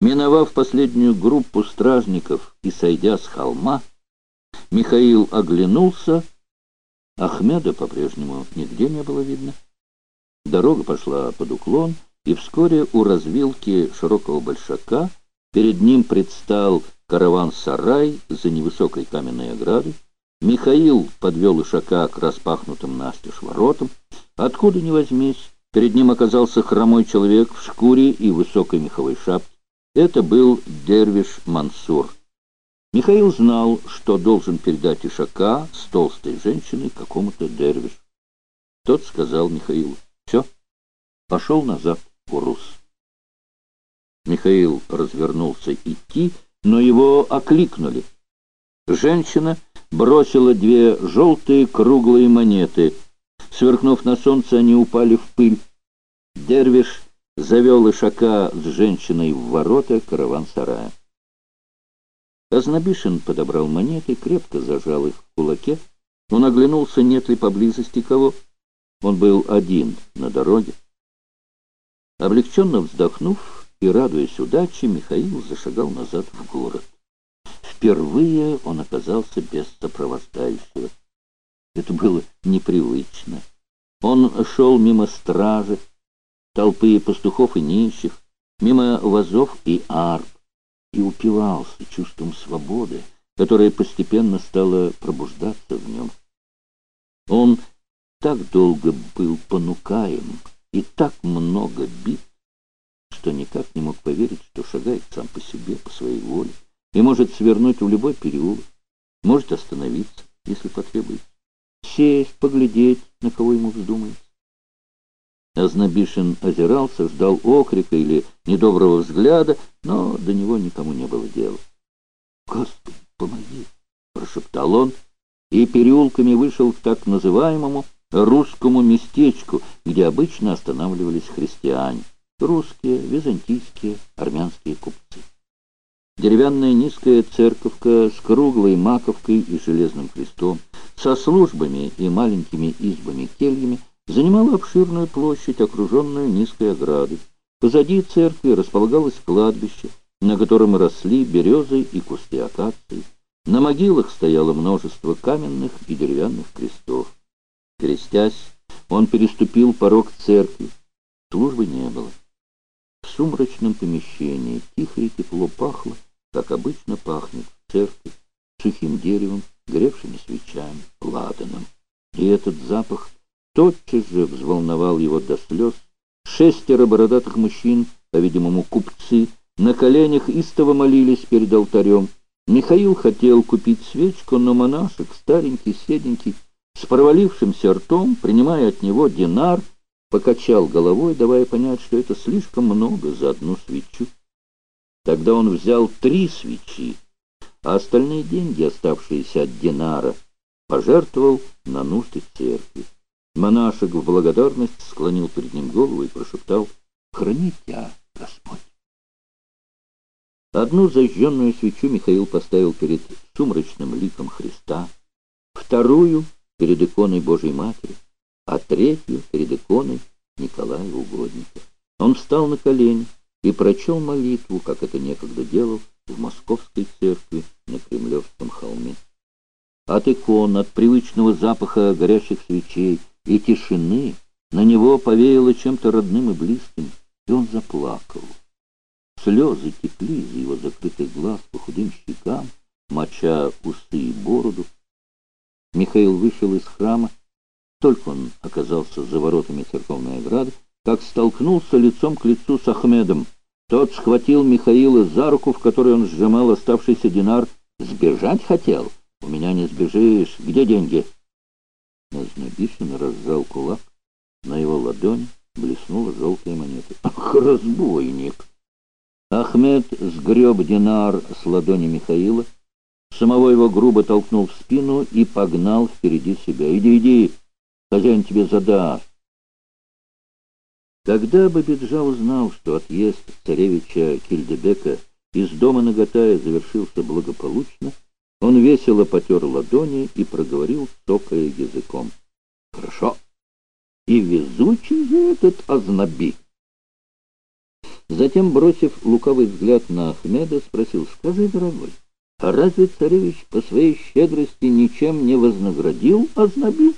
Миновав последнюю группу стражников и сойдя с холма, Михаил оглянулся. Ахмеда по-прежнему нигде не было видно. Дорога пошла под уклон, и вскоре у развилки широкого большака перед ним предстал караван-сарай за невысокой каменной оградой. Михаил подвел ишака к распахнутым настежь воротам. Откуда ни возьмись, перед ним оказался хромой человек в шкуре и высокой меховой шапке. Это был дервиш Мансур. Михаил знал, что должен передать ишака с толстой женщиной какому-то дервишу. Тот сказал Михаилу, «Все, пошел назад, Урус». Михаил развернулся идти, но его окликнули. Женщина бросила две желтые круглые монеты. Сверкнув на солнце, они упали в пыль. Дервиш завел Ишака с женщиной в ворота караван-сарая. Азнабишин подобрал монеты, крепко зажал их в кулаке. Он оглянулся, нет ли поблизости кого. Он был один на дороге. Облегченно вздохнув и радуясь удаче, Михаил зашагал назад в город. Впервые он оказался без сопровождающего. Это было непривычно. Он шел мимо стражи, толпы пастухов и нищих, мимо вазов и арб, и упивался чувством свободы, которое постепенно стало пробуждаться в нем. Он так долго был понукаем и так много бит, что никак не мог поверить, что шагает сам по себе, по своей воле и может свернуть в любой переулок, может остановиться, если потребуется, сесть, поглядеть, на кого ему вздумается. Азнабишин озирался, ждал окрика или недоброго взгляда, но до него никому не было дела. «Господи, помоги!» — прошептал он, и переулками вышел к так называемому русскому местечку, где обычно останавливались христиане, русские, византийские, армянские купцы. Деревянная низкая церковка с круглой маковкой и железным крестом, со службами и маленькими избами-кельями, занимала обширную площадь, окруженную низкой оградой. Позади церкви располагалось кладбище, на котором росли березы и кусты акации. На могилах стояло множество каменных и деревянных крестов. Крестясь, он переступил порог церкви. Службы не было. В сумрачном помещении тихо и тепло пахло, как обычно пахнет в церкви, сухим деревом, гревшими свечами, ладаном. И этот запах тотчас же взволновал его до слез. Шестеро бородатых мужчин, по-видимому, купцы, на коленях истово молились перед алтарем. Михаил хотел купить свечку, но монашек, старенький, седенький, с провалившимся ртом, принимая от него динар, покачал головой, давая понять, что это слишком много за одну свечу. Тогда он взял три свечи, а остальные деньги, оставшиеся от динара, пожертвовал на нужды церкви. Монашек в благодарность склонил перед ним голову и прошептал «Храни тебя, Господь!». Одну зажженную свечу Михаил поставил перед сумрачным ликом Христа, вторую — перед иконой Божьей Матери, а третью — перед иконой Николая Угодника. Он встал на колени, и прочел молитву, как это некогда делал в Московской церкви на Кремлевском холме. От икон, от привычного запаха горящих свечей и тишины на него повеяло чем-то родным и близким, и он заплакал. Слезы текли из его закрытых глаз по худым щекам, моча усы и бороду. Михаил вышел из храма, только он оказался за воротами церковной ограды, как столкнулся лицом к лицу с Ахмедом. Тот схватил Михаила за руку, в которой он сжимал оставшийся динар. «Сбежать хотел? У меня не сбежишь. Где деньги?» Азнабишин разжал кулак. На его ладони блеснула желтая монета. «Ах, разбойник!» Ахмед сгреб динар с ладони Михаила, самого его грубо толкнул в спину и погнал впереди себя. «Иди, иди, хозяин тебе задаст!» Когда Бабиджа узнал, что отъезд царевича Кильдебека из дома Нагатая завершился благополучно, он весело потер ладони и проговорил, токая языком. — Хорошо. И везучий же этот ознаби. Затем, бросив лукавый взгляд на Ахмеда, спросил, «Скажи, дорогой, а разве царевич по своей щедрости ничем не вознаградил Азнаби?»